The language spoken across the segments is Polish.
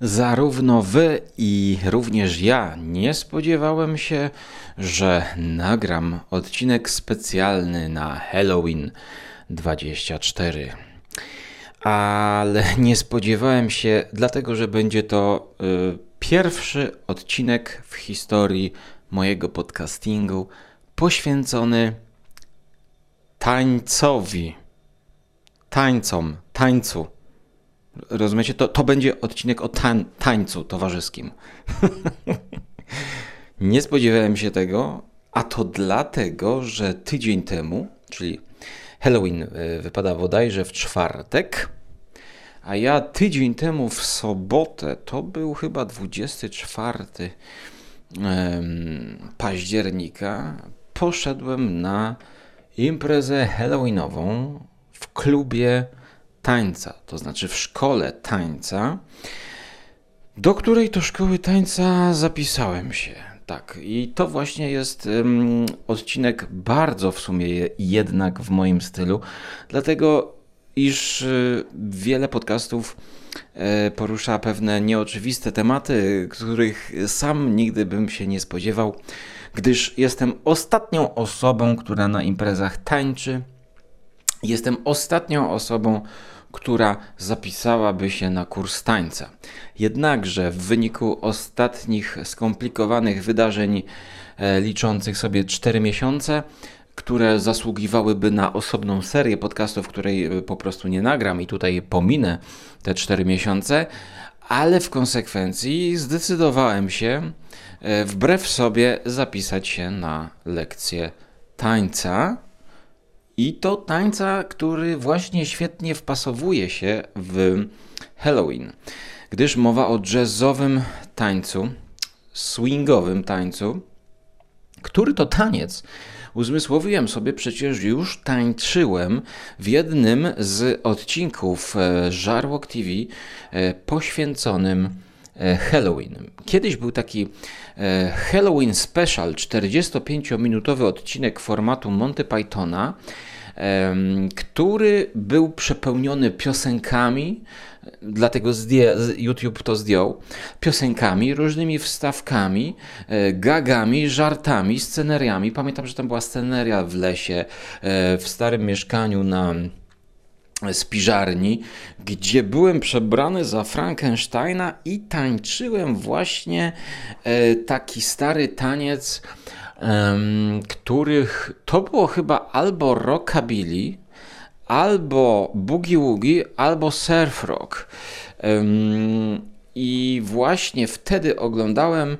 Zarówno wy i również ja nie spodziewałem się, że nagram odcinek specjalny na Halloween 24. Ale nie spodziewałem się, dlatego że będzie to y, pierwszy odcinek w historii mojego podcastingu poświęcony tańcowi. Tańcom, tańcu. Rozumiecie? To, to będzie odcinek o tań, tańcu towarzyskim. Nie spodziewałem się tego, a to dlatego, że tydzień temu, czyli Halloween y, wypada bodajże w czwartek, a ja tydzień temu w sobotę, to był chyba 24 października, poszedłem na imprezę Halloweenową w klubie tańca, to znaczy w szkole tańca, do której to szkoły tańca zapisałem się. Tak, i to właśnie jest um, odcinek bardzo w sumie jednak w moim stylu, dlatego iż y, wiele podcastów y, porusza pewne nieoczywiste tematy, których sam nigdy bym się nie spodziewał, gdyż jestem ostatnią osobą, która na imprezach tańczy. Jestem ostatnią osobą, która zapisałaby się na kurs tańca. Jednakże w wyniku ostatnich skomplikowanych wydarzeń e, liczących sobie 4 miesiące, które zasługiwałyby na osobną serię podcastów, której e, po prostu nie nagram i tutaj pominę te 4 miesiące, ale w konsekwencji zdecydowałem się e, wbrew sobie zapisać się na lekcję tańca i to tańca, który właśnie świetnie wpasowuje się w Halloween, gdyż mowa o jazzowym tańcu, swingowym tańcu, który to taniec uzmysłowiłem sobie, przecież już tańczyłem w jednym z odcinków e, Żarłok TV e, poświęconym Halloween. Kiedyś był taki Halloween Special, 45-minutowy odcinek formatu Monty Pythona, który był przepełniony piosenkami, dlatego YouTube to zdjął, piosenkami, różnymi wstawkami, e, gagami, żartami, sceneriami. Pamiętam, że tam była sceneria w lesie, e, w starym mieszkaniu na spiżarni, gdzie byłem przebrany za Frankensteina i tańczyłem właśnie e, taki stary taniec których to było chyba albo rockabilly, albo boogie woogie, albo surf rock. I właśnie wtedy oglądałem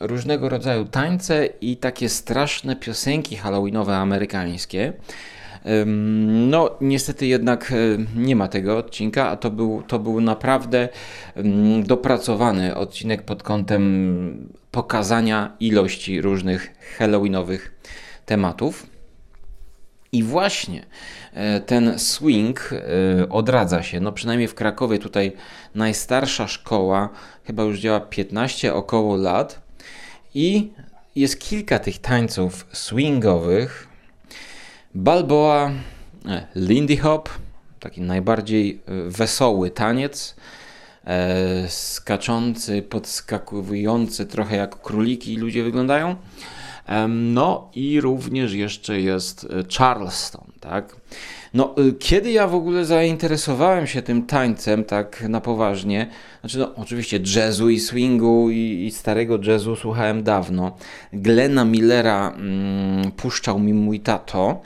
różnego rodzaju tańce i takie straszne piosenki halloweenowe amerykańskie. No, niestety jednak e, nie ma tego odcinka, a to był, to był naprawdę dopracowany odcinek pod kątem pokazania ilości różnych halloweenowych tematów. I właśnie e, ten swing e, odradza się. No przynajmniej w Krakowie tutaj najstarsza szkoła chyba już działa 15 około lat i jest kilka tych tańców swingowych, Balboa, e, Lindy Hop, taki najbardziej e, wesoły taniec, e, skaczący, podskakujący, trochę jak króliki ludzie wyglądają. No i również jeszcze jest Charleston, tak? No, kiedy ja w ogóle zainteresowałem się tym tańcem tak na poważnie, znaczy no, oczywiście jazzu i swingu i, i starego jazzu słuchałem dawno. Glena Millera mm, puszczał mi mój tato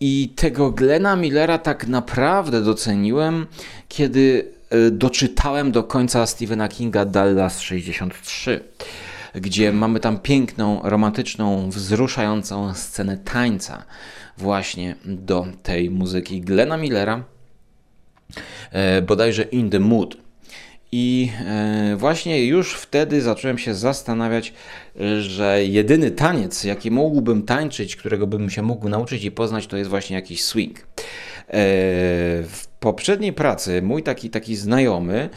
i tego Glena Millera tak naprawdę doceniłem, kiedy e, doczytałem do końca Stephena Kinga Dallas 63 gdzie mamy tam piękną, romantyczną, wzruszającą scenę tańca właśnie do tej muzyki Glena Millera, e, bodajże In the Mood. I e, właśnie już wtedy zacząłem się zastanawiać, że jedyny taniec, jaki mógłbym tańczyć, którego bym się mógł nauczyć i poznać, to jest właśnie jakiś swing. E, w poprzedniej pracy mój taki, taki znajomy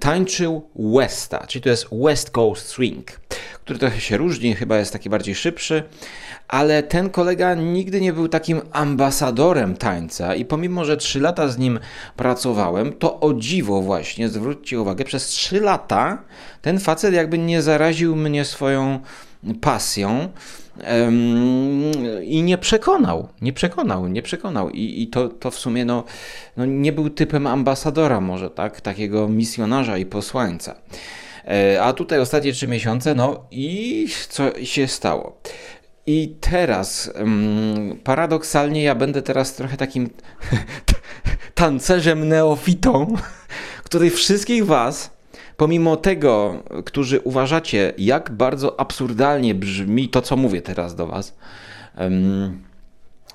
tańczył Westa, czyli to jest West Coast Swing. Który trochę się różni, chyba jest taki bardziej szybszy, ale ten kolega nigdy nie był takim ambasadorem tańca i pomimo, że 3 lata z nim pracowałem, to o dziwo właśnie, zwróćcie uwagę, przez 3 lata ten facet jakby nie zaraził mnie swoją pasją i nie przekonał, nie przekonał, nie przekonał. I, i to, to w sumie no, no nie był typem ambasadora może, tak? Takiego misjonarza i posłańca. E, a tutaj ostatnie trzy miesiące, no i co się stało? I teraz paradoksalnie ja będę teraz trochę takim tancerzem neofitą, który wszystkich was pomimo tego, którzy uważacie, jak bardzo absurdalnie brzmi to, co mówię teraz do Was,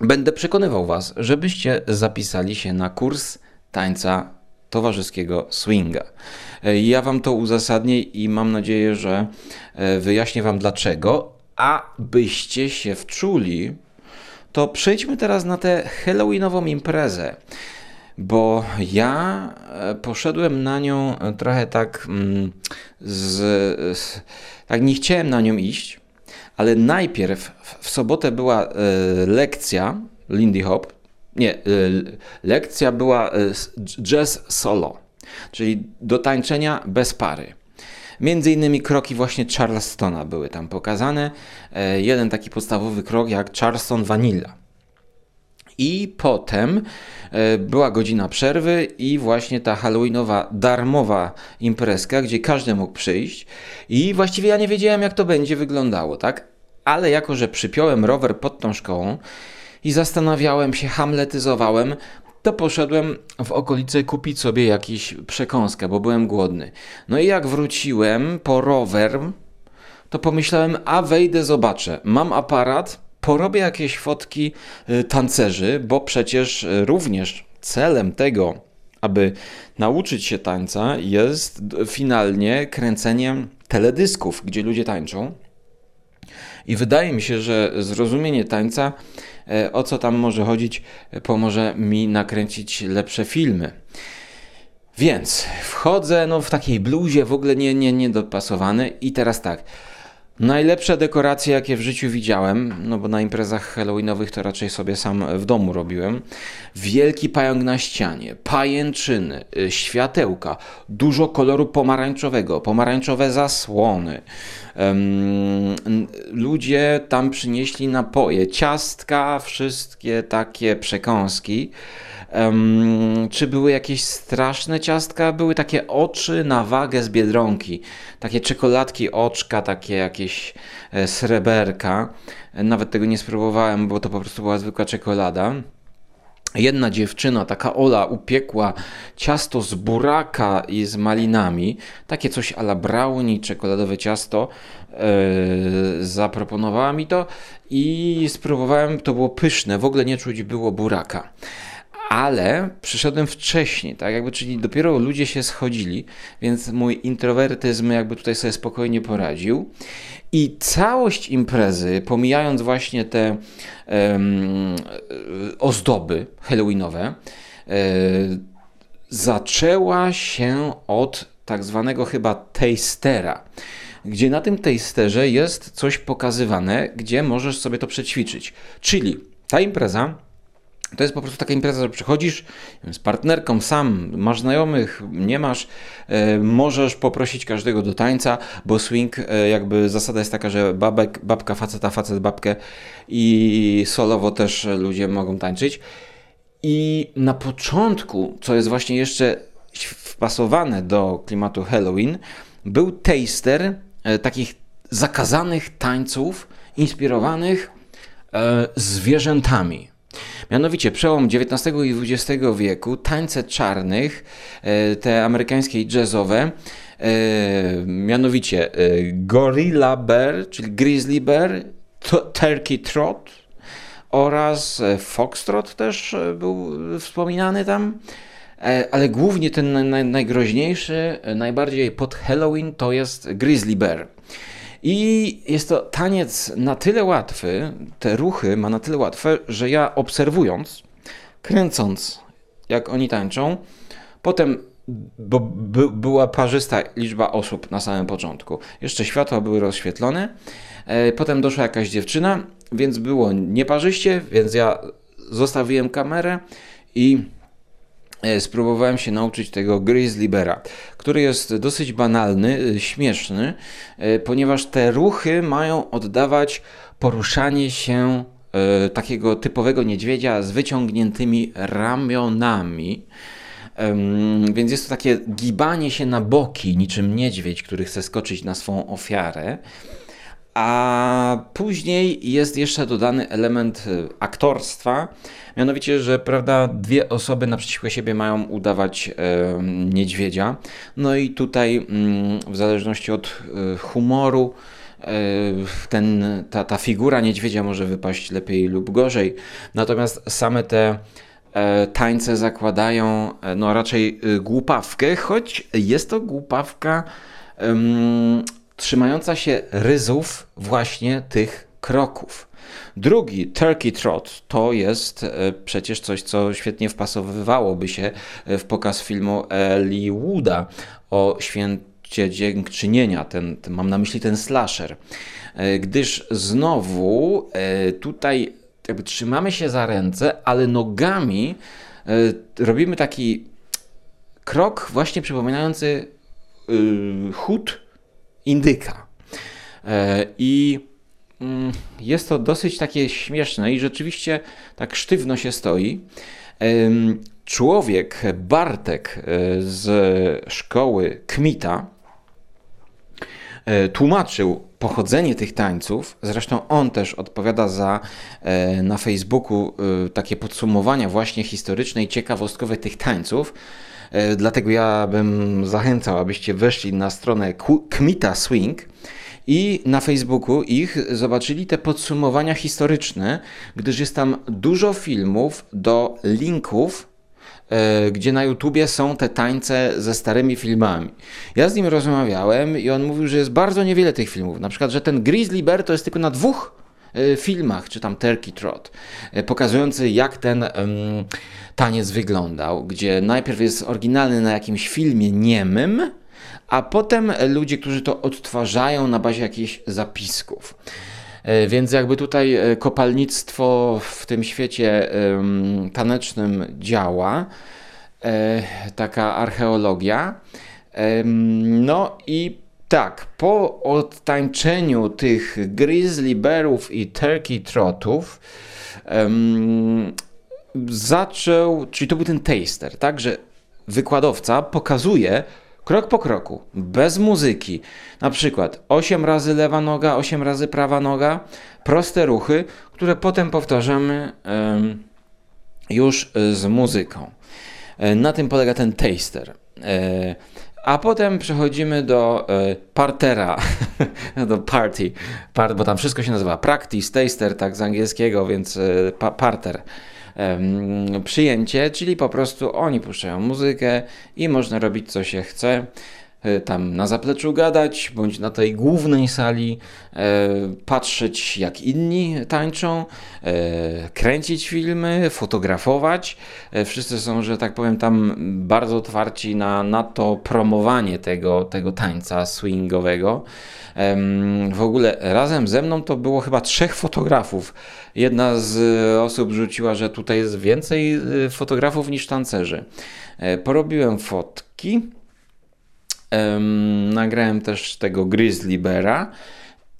będę przekonywał Was, żebyście zapisali się na kurs tańca towarzyskiego swinga. E, ja Wam to uzasadnię i mam nadzieję, że e, wyjaśnię Wam dlaczego. A byście się wczuli, to przejdźmy teraz na tę Halloweenową imprezę bo ja e, poszedłem na nią trochę tak mm, z, tak nie chciałem na nią iść, ale najpierw w sobotę była lekcja Lindy Hop, nie, lekcja była jazz solo, czyli do tańczenia bez pary. Między innymi kroki właśnie Charlestona były tam pokazane. Jeden taki podstawowy krok jak Charleston Vanilla. I potem e, była godzina przerwy i właśnie ta halloweenowa darmowa imprezka, gdzie każdy mógł przyjść i właściwie ja nie wiedziałem jak to będzie wyglądało, tak? Ale jako, że przypiąłem rower pod tą szkołą i zastanawiałem się, hamletyzowałem, to poszedłem w okolice kupić sobie jakiś przekąskę, bo byłem głodny. No i jak wróciłem po rower, to pomyślałem, a wejdę, zobaczę. Mam aparat, porobię jakieś fotki y, tancerzy, bo przecież y, również celem tego, aby nauczyć się tańca, jest finalnie kręceniem teledysków, gdzie ludzie tańczą. I wydaje mi się, że zrozumienie tańca, o co tam może chodzić, pomoże mi nakręcić lepsze filmy. Więc wchodzę no, w takiej bluzie, w ogóle nie, nie, niedopasowany i teraz tak. Najlepsze dekoracje, jakie w życiu widziałem, no bo na imprezach halloweenowych to raczej sobie sam w domu robiłem. Wielki pająk na ścianie, pajęczyny, y, światełka, dużo koloru pomarańczowego, pomarańczowe zasłony. Um, ludzie tam przynieśli napoje, ciastka, wszystkie takie przekąski. Um, czy były jakieś straszne ciastka? Były takie oczy na wagę z biedronki. Takie czekoladki, oczka, takie jakieś e, sreberka. Nawet tego nie spróbowałem, bo to po prostu była zwykła czekolada. Jedna dziewczyna, taka Ola, upiekła ciasto z buraka i z malinami. Takie coś a la brownie, czekoladowe ciasto. Yy, zaproponowała mi to i spróbowałem. To było pyszne, w ogóle nie czuć było buraka ale przyszedłem wcześniej, tak jakby, czyli dopiero ludzie się schodzili, więc mój introwertyzm jakby tutaj sobie spokojnie poradził. I całość imprezy, pomijając właśnie te um, ozdoby halloweenowe, um, zaczęła się od tak zwanego chyba tastera, gdzie na tym tasterze jest coś pokazywane, gdzie możesz sobie to przećwiczyć. Czyli ta impreza to jest po prostu taka impreza, że przychodzisz z partnerką sam, masz znajomych, nie masz, e, możesz poprosić każdego do tańca, bo swing e, jakby zasada jest taka, że babek, babka faceta, facet babkę i solowo też ludzie mogą tańczyć. I na początku, co jest właśnie jeszcze wpasowane do klimatu Halloween, był taster e, takich zakazanych tańców inspirowanych e, zwierzętami. Mianowicie przełom XIX i XX wieku, tańce czarnych, e, te amerykańskie jazzowe, e, mianowicie e, Gorilla Bear, czyli Grizzly Bear, Turkey Trot oraz Foxtrot też był wspominany tam. Ale głównie ten najgroźniejszy, najbardziej pod Halloween to jest Grizzly Bear. I jest to taniec na tyle łatwy, te ruchy ma na tyle łatwe, że ja obserwując, kręcąc jak oni tańczą, potem bo by, była parzysta liczba osób na samym początku. Jeszcze światła były rozświetlone, e, potem doszła jakaś dziewczyna, więc było nieparzyście, więc ja zostawiłem kamerę i spróbowałem się nauczyć tego Grizzly Beara, który jest dosyć banalny, e, śmieszny, ponieważ te ruchy mają oddawać poruszanie się takiego typowego niedźwiedzia z wyciągniętymi ramionami. Więc jest to takie gibanie się na boki, niczym niedźwiedź, który chce skoczyć na swą ofiarę. A później jest jeszcze dodany element e, aktorstwa, mianowicie, że prawda, dwie osoby naprzeciwko siebie mają udawać e, niedźwiedzia. No i tutaj, mm, w zależności od e, humoru, ten, ta, ta figura niedźwiedzia może wypaść lepiej lub gorzej. Natomiast same te E, tańce zakładają e, no raczej głupawkę, choć jest to głupawka trzymająca się ryzów właśnie tych kroków. Drugi, Turkey Trot, to jest przecież coś, co świetnie wpasowywałoby się w pokaz filmu Eli Wooda o święcie dziękczynienia, ten, ten, mam na myśli ten slasher. Gdyż znowu tutaj jakby trzymamy się za ręce, ale nogami robimy taki krok właśnie przypominający y, chód indyka. Y, I mm, jest to dosyć takie śmieszne i rzeczywiście tak sztywno się stoi. Człowiek, Bartek z szkoły Kmita, tłumaczył pochodzenie tych tańców. Zresztą on też odpowiada za e, na Facebooku e, takie podsumowania właśnie historyczne i ciekawostkowe tych tańców. E, dlatego ja bym zachęcał, abyście weszli na stronę Kmita Swing i na Facebooku ich zobaczyli te podsumowania historyczne, gdyż jest tam dużo filmów do linków E, gdzie na YouTubie są te tańce ze starymi filmami. Ja z nim rozmawiałem i on mówił, że jest bardzo niewiele tych filmów. Na przykład, że ten Grizzly Bear to jest tylko na dwóch filmach, czy tam Turkey Trot, e, pokazujący jak ten um, taniec wyglądał, gdzie najpierw jest oryginalny na jakimś filmie niemym, a potem ludzie, którzy to odtwarzają na bazie jakichś zapisków. E, więc jakby tutaj e, kopalnictwo w tym świecie tanecznym działa, e, taka archeologia. No i tak, po odtańczeniu tych grizzly bearów i turkey trotów zaczął, czyli to był ten taster, tak, że wykładowca pokazuje, Krok po kroku, bez muzyki. Na przykład 8 razy lewa noga, 8 razy prawa noga, proste ruchy, które potem powtarzamy już z muzyką. E, na tym polega ten taster. E, a potem przechodzimy do e, partera, do party, bo tam wszystko się nazywa. Practice, taster, tak z angielskiego, więc parter. Przyjęcie, czyli po prostu oni puszczają muzykę i można robić co się chce. e, tam na zapleczu gadać, bądź na tej głównej sali e, patrzeć jak inni tańczą, e, kręcić filmy, fotografować. E, wszyscy są, że tak powiem, tam bardzo otwarci na, na to promowanie tego, tego tańca swingowego. W ogóle razem ze mną to było chyba trzech fotografów. Jedna z osób rzuciła, że tutaj jest więcej fotografów niż tancerzy. E, porobiłem fotki. Nagrałem też tego Grizzly Beara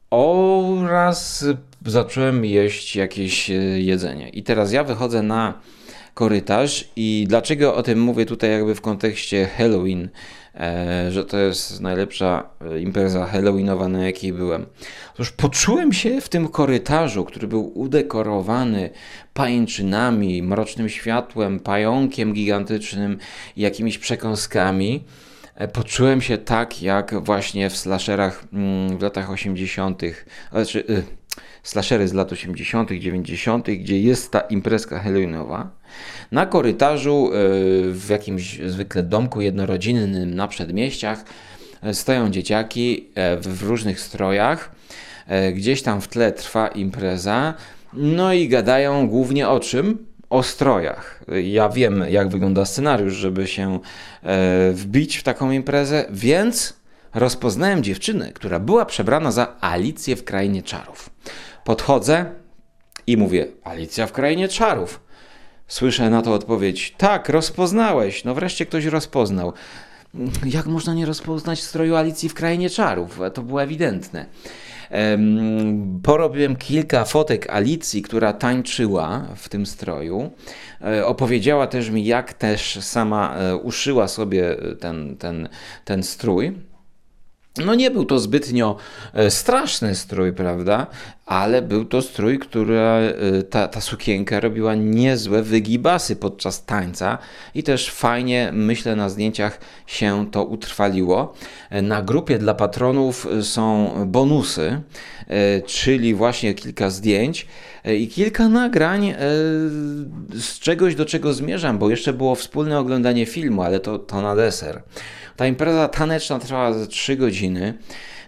oraz zacząłem jeść jakieś e, jedzenie. I teraz ja wychodzę na korytarz i dlaczego o tym mówię tutaj jakby w kontekście Halloween? E, że to jest najlepsza e, impreza halloweenowa, na jakiej byłem. Otóż poczułem się w tym korytarzu, który był udekorowany pajęczynami, mrocznym światłem, pająkiem gigantycznym jakimiś przekąskami. E, poczułem się tak, jak właśnie w slasherach mm, w latach 80., znaczy slashery z lat 80., 90., gdzie jest ta imprezka halloweenowa. Na korytarzu e, w jakimś zwykle domku jednorodzinnym na przedmieściach e, stoją dzieciaki e, w różnych strojach. Gdzieś tam w tle trwa impreza. No i gadają głównie o czym? O strojach. Ja wiem, jak wygląda scenariusz, żeby się e, wbić w taką imprezę, więc rozpoznałem dziewczynę, która była przebrana za Alicję w Krainie Czarów. Podchodzę i mówię: Alicja w Krainie Czarów. Słyszę na to odpowiedź: Tak, rozpoznałeś. No wreszcie ktoś rozpoznał. Jak można nie rozpoznać stroju Alicji w Krainie Czarów? To było ewidentne. Porobiłem kilka fotek Alicji, która tańczyła w tym stroju. E, opowiedziała też mi, jak też sama e, uszyła sobie ten, ten, ten strój. No nie był to zbytnio e, straszny strój, prawda? Ale był to strój, który ta, ta sukienka robiła niezłe wygibasy podczas tańca i też fajnie, myślę, na zdjęciach się to utrwaliło. Na grupie dla patronów są bonusy, e, czyli właśnie kilka zdjęć e, i kilka nagrań z czegoś, do czego zmierzam, bo jeszcze było wspólne oglądanie filmu, ale to, to na deser. Ta impreza taneczna trwała ze 3 godziny.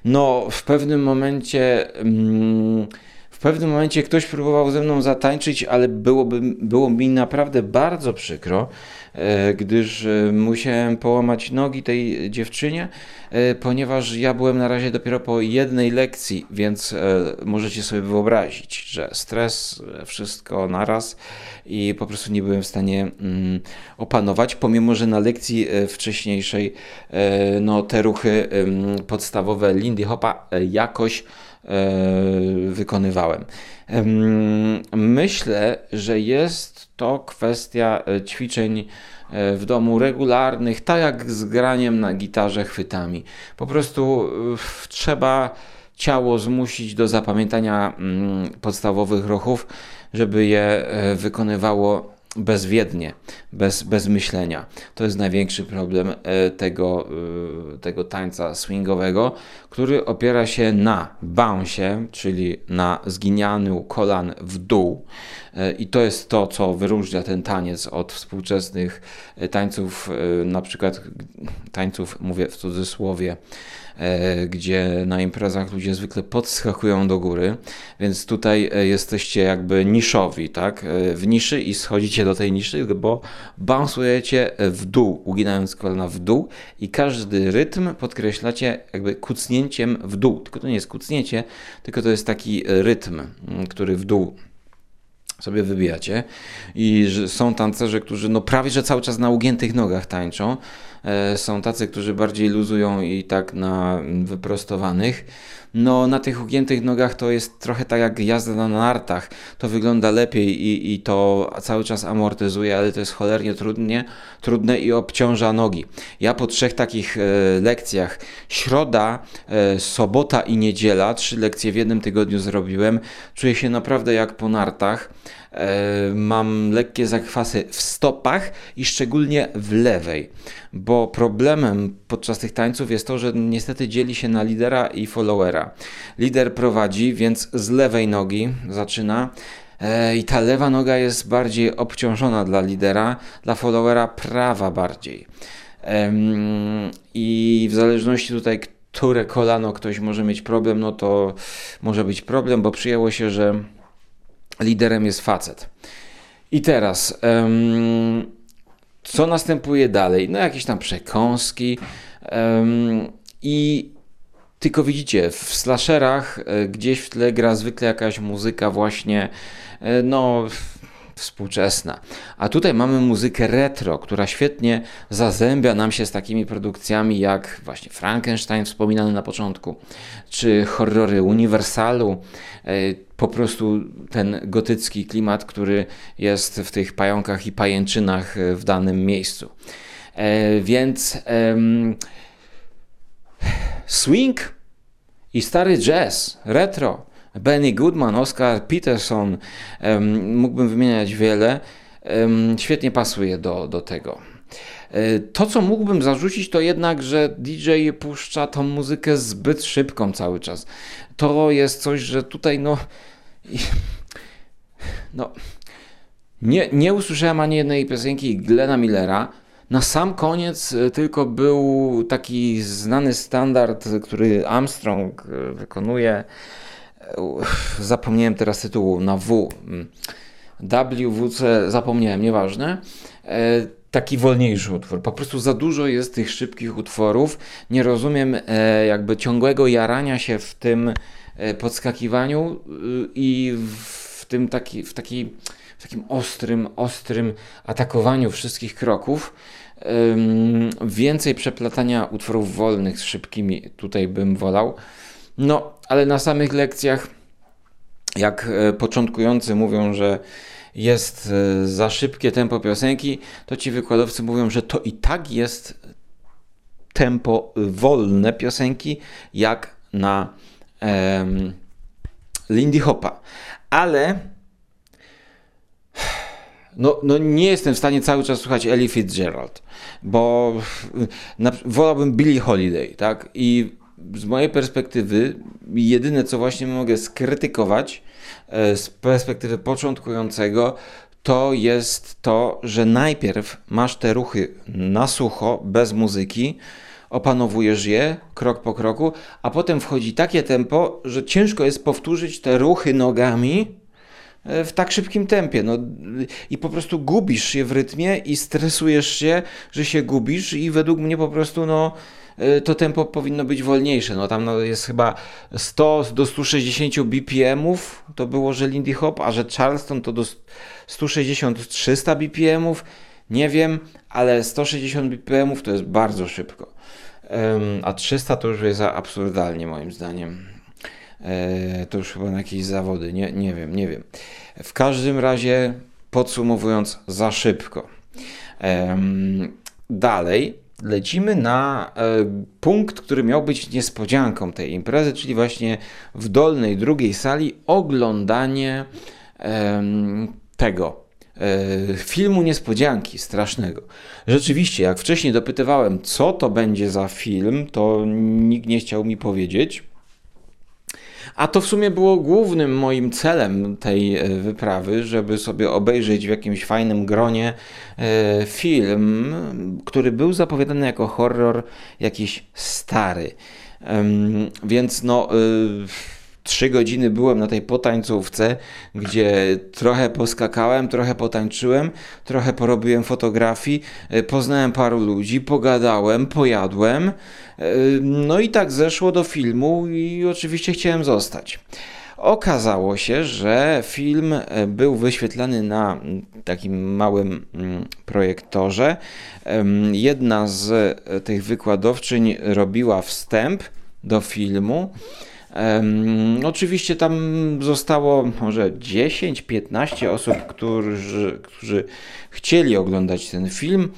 No, w pewnym momencie. Mm, pewnym momencie ktoś próbował ze mną zatańczyć, ale byłoby, było mi naprawdę bardzo przykro, E, gdyż e, musiałem połamać nogi tej dziewczynie, e, ponieważ ja byłem na razie dopiero po jednej lekcji, więc możecie sobie wyobrazić, że stres, wszystko naraz i po prostu nie byłem w stanie mm, opanować, pomimo że na lekcji wcześniejszej no, te ruchy podstawowe Lindy Hopa jakoś wykonywałem. Myślę, że jest to kwestia e, ćwiczeń e, w domu regularnych, tak jak z graniem na gitarze chwytami. Po prostu e, trzeba ciało zmusić do zapamiętania mm, podstawowych ruchów, żeby je wykonywało bezwiednie, bez, bez myślenia. To jest największy problem e, tego, e, tego tańca swingowego, który opiera się na bounce, czyli na zginianiu kolan w dół. E, I to jest to, co wyróżnia ten taniec od współczesnych tańców, na przykład tańców, mówię w cudzysłowie, E, gdzie na imprezach ludzie zwykle podskakują do góry, więc tutaj e, jesteście jakby niszowi, tak? E, w niszy i schodzicie do tej niszy, bo bounsujecie w dół, uginając kolana w dół i każdy rytm podkreślacie jakby kucnięciem w dół. Tylko to nie jest kucnięcie, tylko to jest taki rytm, który w dół sobie wybijacie i są tancerze, którzy no prawie że cały czas na ugiętych nogach tańczą. E, są tacy, którzy bardziej luzują i tak na wyprostowanych. No na tych ugiętych nogach to jest trochę tak jak jazda na nartach. To wygląda lepiej i, i to cały czas amortyzuje, ale to jest cholernie trudnie, trudne i obciąża nogi. Ja po trzech takich e, lekcjach, środa, e, sobota i niedziela, trzy lekcje w jednym tygodniu zrobiłem, czuję się naprawdę jak po nartach. E, mam lekkie zakwasy w stopach i szczególnie w lewej, bo problemem podczas tych tańców jest to, że niestety dzieli się na lidera i followera. Lider prowadzi, więc z lewej nogi zaczyna. E, I ta lewa noga jest bardziej obciążona dla lidera, dla followera prawa bardziej. I w zależności tutaj, które kolano ktoś może mieć problem, no to może być problem, bo przyjęło się, że liderem jest facet. I teraz, um, co następuje dalej? No jakieś tam przekąski um, i tylko widzicie, w slasherach e, gdzieś w tle gra zwykle jakaś muzyka właśnie, e, no współczesna. A tutaj mamy muzykę retro, która świetnie zazębia nam się z takimi produkcjami jak właśnie Frankenstein wspominany na początku, czy horrory Uniwersalu, e, po prostu ten gotycki klimat, który jest w tych pająkach i pajęczynach e, w danym miejscu. E, więc swing i stary jazz, retro, Benny Goodman, Oscar Peterson, mógłbym wymieniać wiele, świetnie pasuje do, do tego. E, to, co mógłbym zarzucić, to jednak, że DJ puszcza tą muzykę zbyt szybką cały czas. To jest coś, że tutaj no. No. Nie, nie usłyszałem ani jednej piosenki Glena Millera. Na sam koniec e, tylko był taki znany standard, który Armstrong e, wykonuje zapomniałem teraz tytułu, na W. WWC, zapomniałem, nieważne. E, taki wolniejszy utwór. Po prostu za dużo jest tych szybkich utworów. Nie rozumiem e, jakby ciągłego jarania się w tym e, podskakiwaniu i w tym taki, w, taki, w takim ostrym, ostrym atakowaniu wszystkich kroków. Więcej przeplatania utworów wolnych z szybkimi tutaj bym wolał. No, ale na samych lekcjach, jak początkujący mówią, że jest e, za szybkie tempo piosenki, to ci wykładowcy mówią, że to i tak jest tempo wolne piosenki, jak na Lindy Hopa. Ale no, no nie jestem w stanie cały czas słuchać Ellie Fitzgerald, bo na, wolałbym Billie Holiday, tak? I z mojej perspektywy jedyne, co właśnie mogę skrytykować, E, z perspektywy początkującego, to jest to, że najpierw masz te ruchy na sucho, bez muzyki, opanowujesz je krok po kroku, a potem wchodzi takie tempo, że ciężko jest powtórzyć te ruchy nogami e, w tak szybkim tempie. No, I po prostu gubisz się w rytmie i stresujesz się, że się gubisz i według mnie po prostu no to tempo powinno być wolniejsze. No tam no, jest chyba 100 do 160 BPM-ów, to było, że Lindy Hop, a że Charleston to do 160-300 BPM-ów. Nie wiem, ale 160 BPM-ów to jest bardzo szybko. A 300 to już jest absurdalnie moim zdaniem. E, to już chyba na jakieś zawody, nie, nie wiem, nie wiem. W każdym razie, podsumowując, za szybko. Dalej, lecimy na e, punkt, który miał być niespodzianką tej imprezy, czyli właśnie w dolnej drugiej sali oglądanie tego e, filmu niespodzianki strasznego. Rzeczywiście, jak wcześniej dopytywałem, co to będzie za film, to nikt nie chciał mi powiedzieć. A to w sumie było głównym moim celem tej e, wyprawy, żeby sobie obejrzeć w jakimś fajnym gronie e, film, który był zapowiadany jako horror jakiś stary. Więc no e, trzy godziny byłem na tej potańcówce, gdzie trochę poskakałem, trochę potańczyłem, trochę porobiłem fotografii, poznałem paru ludzi, pogadałem, pojadłem. No i tak zeszło do filmu i oczywiście chciałem zostać. Okazało się, że film był wyświetlany na takim małym mm, projektorze. Jedna z tych wykładowczyń robiła wstęp do filmu. Um, oczywiście tam zostało może 10-15 osób, którzy, którzy chcieli oglądać ten film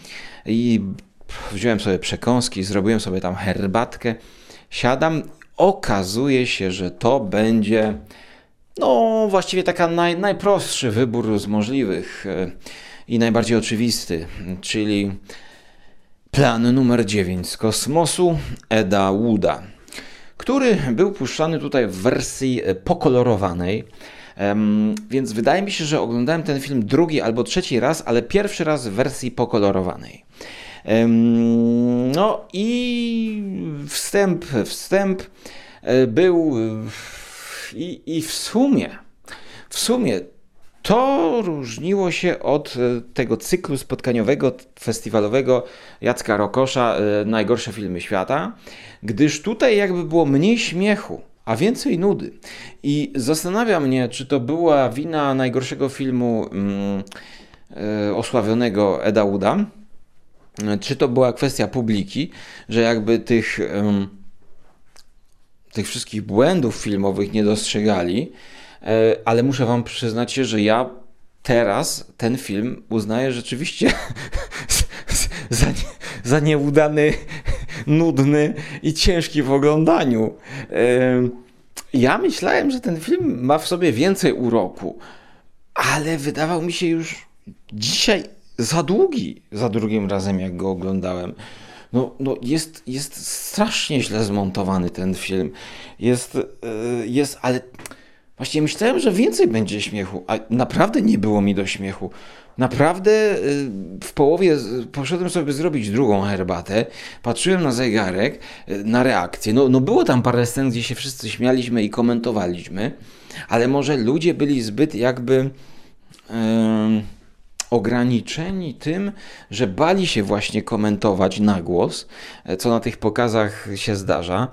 i wziąłem sobie przekąski, zrobiłem sobie tam herbatkę, siadam, okazuje się, że to będzie no właściwie taka naj, najprostszy wybór z możliwych e, i najbardziej oczywisty, czyli plan numer 9 z kosmosu Eda Wooda, który był puszczany tutaj w wersji e, pokolorowanej. Więc wydaje mi się, że oglądałem ten film drugi albo trzeci raz, ale pierwszy raz w wersji pokolorowanej. No i wstęp, wstęp e, był i, i w sumie, w sumie to różniło się od e, tego cyklu spotkaniowego, festiwalowego Jacka Rokosza e, Najgorsze filmy świata, gdyż tutaj jakby było mniej śmiechu, a więcej nudy. I zastanawia mnie, czy to była wina najgorszego filmu mm, osławionego Eda Wooda, czy to była kwestia publiki, że jakby tych, tych wszystkich błędów filmowych nie dostrzegali, e, ale muszę Wam przyznać że ja teraz ten film uznaję rzeczywiście za, nie, za nieudany, nudny i ciężki w oglądaniu. Ja myślałem, że ten film ma w sobie więcej uroku, ale wydawał mi się już dzisiaj za długi za drugim razem, jak go oglądałem. No, no jest, jest strasznie źle zmontowany ten film. Jest, yy, jest, ale właśnie myślałem, że więcej będzie śmiechu, a naprawdę nie było mi do śmiechu. Naprawdę yy, w połowie poszedłem sobie zrobić drugą herbatę, patrzyłem na zegarek, yy, na reakcję. No, no było tam parę scen, gdzie się wszyscy śmialiśmy i komentowaliśmy, ale może ludzie byli zbyt jakby ograniczeni tym, że bali się właśnie komentować na głos, co na tych pokazach się zdarza.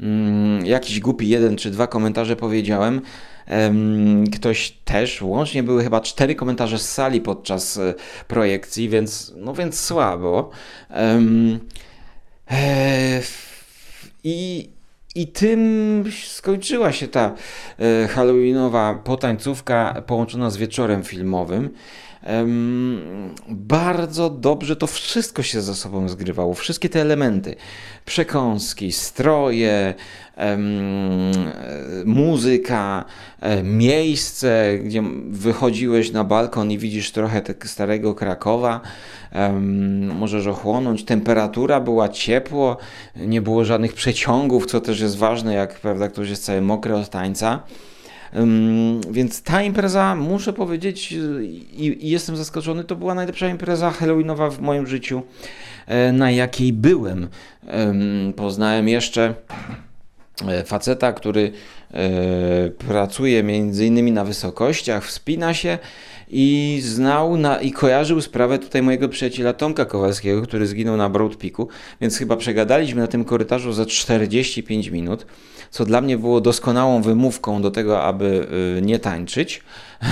Mm, jakiś głupi jeden czy dwa komentarze powiedziałem. Ktoś też, łącznie były chyba cztery komentarze z sali podczas e, projekcji, więc, no więc słabo. E, I, i tym skończyła się ta e, halloweenowa potańcówka połączona z wieczorem filmowym. Bardzo dobrze to wszystko się ze sobą zgrywało, wszystkie te elementy, przekąski, stroje, muzyka, e, miejsce, gdzie wychodziłeś na balkon i widzisz trochę starego Krakowa, możesz ochłonąć, temperatura była ciepło, nie było żadnych przeciągów, co też jest ważne, jak prawda, ktoś jest cały mokry od tańca. Więc ta impreza, muszę powiedzieć, i, i, jestem zaskoczony, to była najlepsza impreza halloweenowa w moim życiu, e, na jakiej byłem. Poznałem jeszcze e, faceta, który e, pracuje między innymi na wysokościach, wspina się i znał na, i kojarzył sprawę tutaj mojego przyjaciela Tomka Kowalskiego, który zginął na Broad Peaku, więc chyba przegadaliśmy na tym korytarzu za 45 minut co dla mnie było doskonałą wymówką do tego, aby y, nie tańczyć.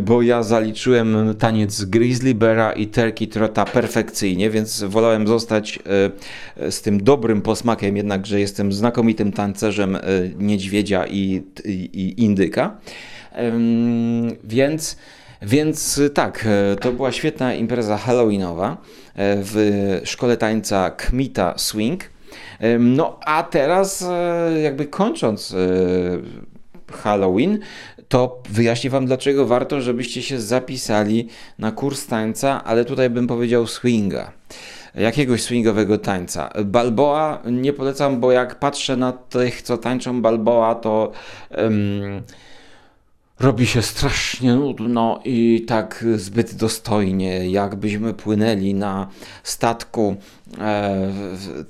bo ja zaliczyłem taniec Grizzly Beara i Turkey Trota perfekcyjnie, więc wolałem zostać y, z tym dobrym posmakiem, jednakże jestem znakomitym tancerzem y, niedźwiedzia i, i, i indyka. Więc, więc tak, to była świetna impreza halloweenowa w szkole tańca Kmita Swing. No a teraz e, jakby kończąc e, Halloween, to wyjaśnię Wam, dlaczego warto, żebyście się zapisali na kurs tańca, ale tutaj bym powiedział swinga. Jakiegoś swingowego tańca. Balboa nie polecam, bo jak patrzę na tych, co tańczą Balboa, to. Um, robi się strasznie nudno i tak zbyt dostojnie, jakbyśmy płynęli na statku e,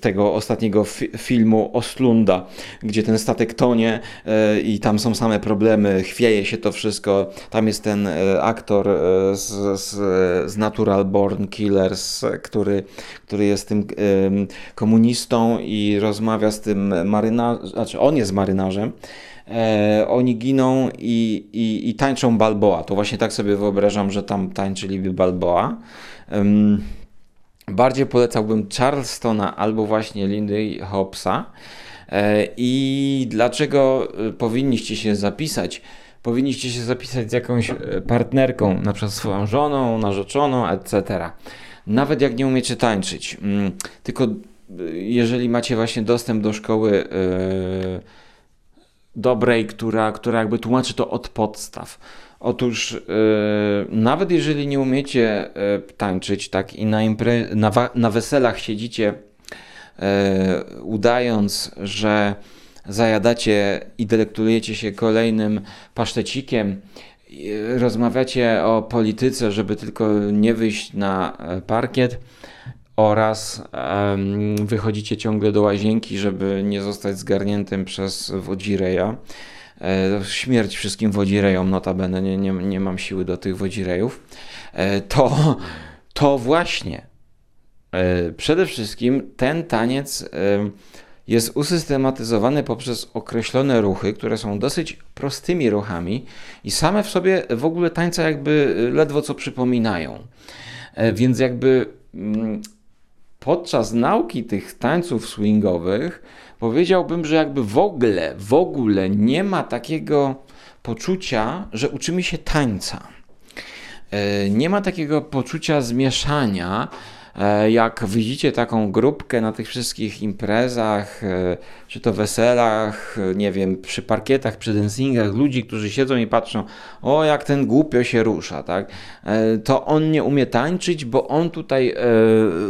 tego ostatniego fi filmu Oslunda, gdzie ten statek tonie e, i tam są same problemy, chwieje się to wszystko. Tam jest ten e, aktor e, z, z, z, Natural Born Killers, który, który jest tym komunistą i rozmawia z tym marynarzem, znaczy on jest marynarzem e, oni giną i, i, i, tańczą Balboa. To właśnie tak sobie wyobrażam, że tam tańczyliby Balboa. Um, bardziej polecałbym Charlestona albo właśnie Lindy Hopsa. E, I dlaczego e, powinniście się zapisać? Powinniście się zapisać z jakąś e, partnerką, na przykład swoją żoną, narzeczoną, etc. Nawet jak nie umiecie tańczyć. Mm, tylko e, jeżeli macie właśnie dostęp do szkoły yy, dobrej, która, która jakby tłumaczy to od podstaw. Otóż yy, nawet jeżeli nie umiecie yy, tańczyć, tak i na, impre- na, na weselach siedzicie yy, udając, że zajadacie i delektujecie się kolejnym pasztecikiem, rozmawiacie o polityce, żeby tylko nie wyjść na parkiet, oraz wychodzicie ciągle do łazienki, żeby nie zostać zgarniętym przez wodzireja. E, śmierć wszystkim wodzirejom, notabene, nie, nie, nie mam siły do tych wodzirejów. E, to, to właśnie e, przede wszystkim ten taniec jest usystematyzowany poprzez określone ruchy, które są dosyć prostymi ruchami i same w sobie w ogóle tańca jakby ledwo co przypominają. Więc jakby mm, podczas nauki tych tańców swingowych powiedziałbym, że jakby w ogóle, w ogóle nie ma takiego poczucia, że uczymy się tańca. E, nie ma takiego poczucia zmieszania, jak widzicie taką grupkę na tych wszystkich imprezach, e, czy to weselach, e, nie wiem, przy parkietach, przy dancingach, ludzi, którzy siedzą i patrzą, o jak ten głupio się rusza, tak? To on nie umie tańczyć, bo on tutaj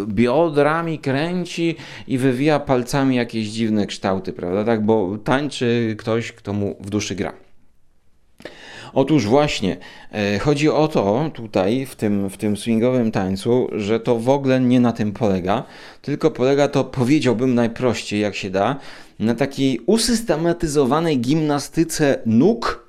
biodrami kręci i wywija palcami jakieś dziwne kształty, prawda? Tak, bo tańczy ktoś, kto mu w duszy gra. Otóż właśnie, e, chodzi o to tutaj, w tym, w tym swingowym tańcu, że to w ogóle nie na tym polega, tylko polega to, powiedziałbym najprościej jak się da, na takiej usystematyzowanej gimnastyce nóg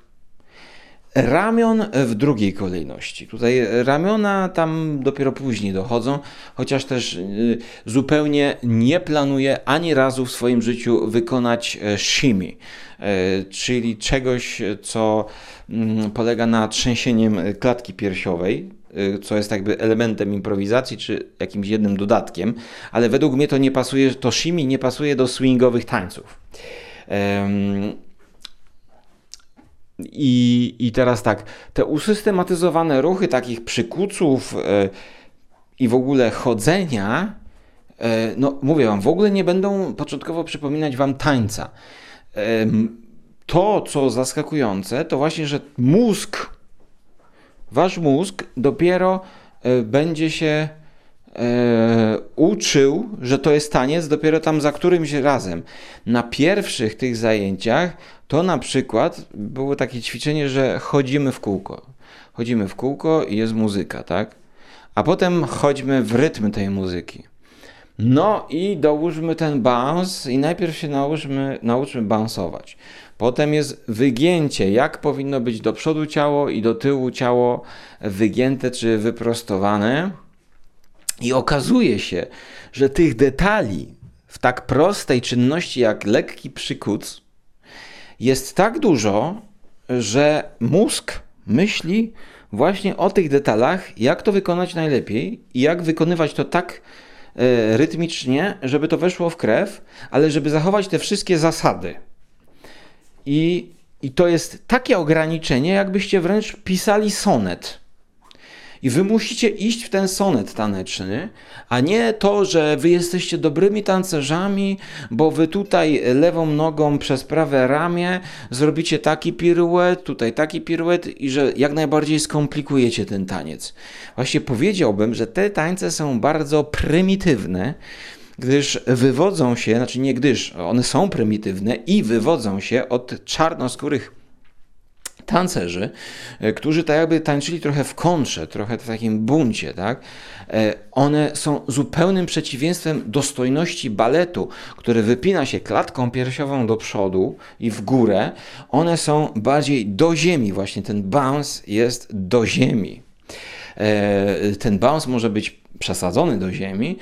Ramion w drugiej kolejności. Tutaj ramiona tam dopiero później dochodzą, chociaż też y, zupełnie nie planuję ani razu w swoim życiu wykonać e, shimi, e, czyli czegoś, co mm, polega na trzęsieniem klatki piersiowej, y, co jest jakby elementem improwizacji, czy jakimś jednym dodatkiem, ale według mnie to nie pasuje, to shimi nie pasuje do swingowych tańców. I, I teraz tak, te usystematyzowane ruchy takich przykuców e, i w ogóle chodzenia, e, no mówię wam, w ogóle nie będą początkowo przypominać wam tańca. To, co zaskakujące, to właśnie, że mózg, wasz mózg dopiero e, będzie się e, uczył, że to jest taniec dopiero tam za którymś razem. Na pierwszych tych zajęciach to na przykład było takie ćwiczenie, że chodzimy w kółko. Chodzimy w kółko i jest muzyka, tak? A potem chodźmy w rytm tej muzyki. No i dołóżmy ten bounce i najpierw się nauczmy, nauczmy bounceować. Potem jest wygięcie, jak powinno być do przodu ciało i do tyłu ciało wygięte czy wyprostowane. I okazuje się, że tych detali w tak prostej czynności jak lekki przykuc jest tak dużo, że mózg myśli właśnie o tych detalach, jak to wykonać najlepiej i jak wykonywać to tak e, rytmicznie, żeby to weszło w krew, ale żeby zachować te wszystkie zasady. I, I to jest takie ograniczenie, jakbyście wręcz pisali sonet. I wy musicie iść w ten sonet taneczny, a nie to, że wy jesteście dobrymi tancerzami, bo wy tutaj lewą nogą przez prawe ramię zrobicie taki piruet, tutaj taki piruet i że jak najbardziej skomplikujecie ten taniec. Właśnie powiedziałbym, że te tańce są bardzo prymitywne, gdyż wywodzą się, znaczy nie gdyż, one są prymitywne i wywodzą się od czarnoskórych tancerzy, e, którzy tak jakby tańczyli trochę w kontrze, trochę w takim buncie, tak? E, one są zupełnym przeciwieństwem dostojności baletu, który wypina się klatką piersiową do przodu i w górę. One są bardziej do ziemi, właśnie ten bounce jest do ziemi. E, ten bounce może być przesadzony do ziemi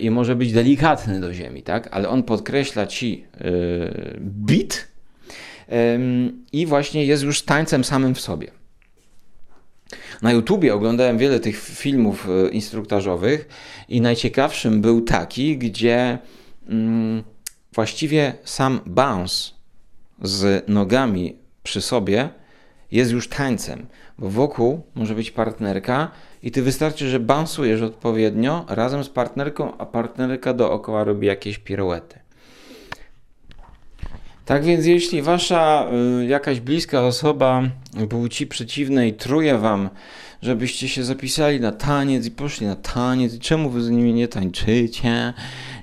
i może być delikatny do ziemi, tak? Ale on podkreśla ci beat, i właśnie jest już tańcem samym w sobie. Na YouTubie oglądałem wiele tych filmów e, instruktażowych i najciekawszym był taki, gdzie mm, właściwie sam bounce z nogami przy sobie jest już tańcem, bo wokół może być partnerka i ty wystarczy, że bounsujesz odpowiednio razem z partnerką, a partnerka dookoła robi jakieś pirouety. Tak więc jeśli wasza y, jakaś bliska osoba płci przeciwnej truje wam, żebyście się zapisali na taniec i poszli na taniec i czemu wy z nimi nie tańczycie?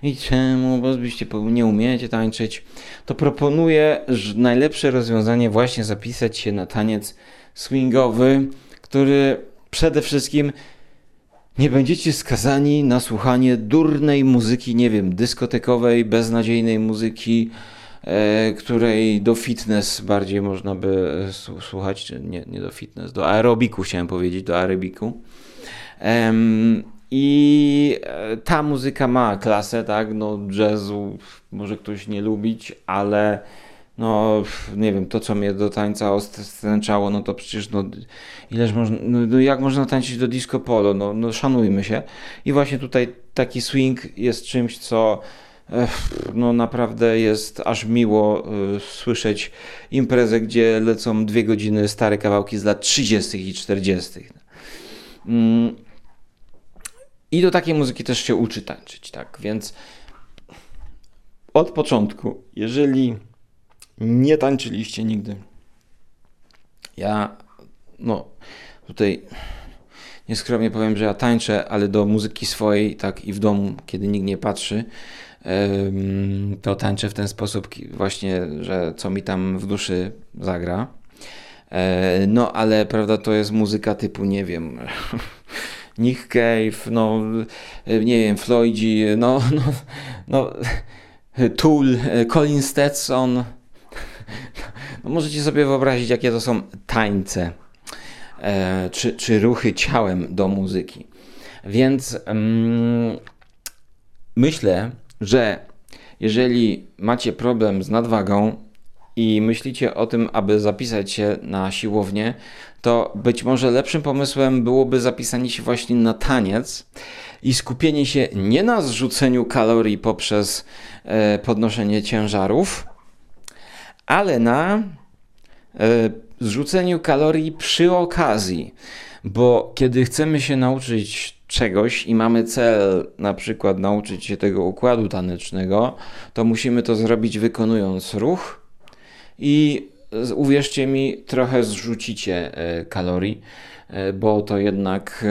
I czemu, bo byście nie umiecie tańczyć, to proponuję że najlepsze rozwiązanie właśnie zapisać się na taniec swingowy, który przede wszystkim nie będziecie skazani na słuchanie durnej muzyki, nie wiem, dyskotekowej, beznadziejnej muzyki, której do fitness bardziej można by słuchać, czy nie, nie do fitness, do aerobiku chciałem powiedzieć, do aerobiku. I e, ta muzyka ma klasę, tak, no jazzu może ktoś nie lubić, ale no nie wiem, to co mnie do tańca ostręczało, no to przecież no ileż można, no, no jak można tańczyć do disco polo, no, no szanujmy się. I właśnie tutaj taki swing jest czymś, co no naprawdę jest aż miło e, słyszeć imprezę, gdzie lecą dwie godziny stare kawałki z lat 30. i 40. Mm. I do takiej muzyki też się uczy tańczyć, tak? Więc od początku, jeżeli nie tańczyliście nigdy, ja no tutaj nieskromnie powiem, że ja tańczę, ale do muzyki swojej, tak i w domu, kiedy nikt nie patrzy, to tańczę w ten sposób właśnie, że co mi tam w duszy zagra. E, no, ale prawda, to jest muzyka typu, nie wiem, Nick Cave, no, nie wiem, Floydzi, no, no, no Tool, Colin Stetson, no możecie sobie wyobrazić, jakie to są tańce e, czy, czy ruchy ciałem do muzyki. Więc mm, myślę, że jeżeli macie problem z nadwagą i myślicie o tym, aby zapisać się na siłownię, to być może lepszym pomysłem byłoby zapisanie się właśnie na taniec i skupienie się nie na zrzuceniu kalorii poprzez e, podnoszenie ciężarów, ale na e, zrzuceniu kalorii przy okazji. Bo kiedy chcemy się nauczyć czegoś i mamy cel, na przykład nauczyć się tego układu tanecznego, to musimy to zrobić wykonując ruch i uwierzcie mi, trochę zrzucicie e, kalorii, e, bo to jednak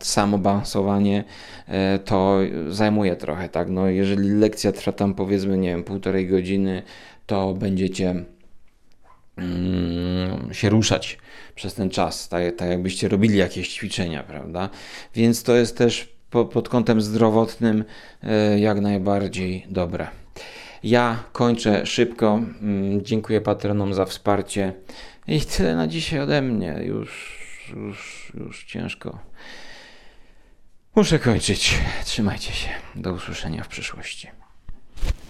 samo balansowanie e, to zajmuje trochę, tak? No, jeżeli lekcja trwa tam powiedzmy, nie wiem, półtorej godziny, to będziecie się ruszać przez ten czas, tak, tak jakbyście robili jakieś ćwiczenia, prawda? Więc to jest też po, pod kątem zdrowotnym jak najbardziej dobre. Ja kończę szybko. Mm, dziękuję patronom za wsparcie. I tyle na dzisiaj ode mnie. Już, już, już ciężko. Muszę kończyć. Trzymajcie się. Do usłyszenia w przyszłości.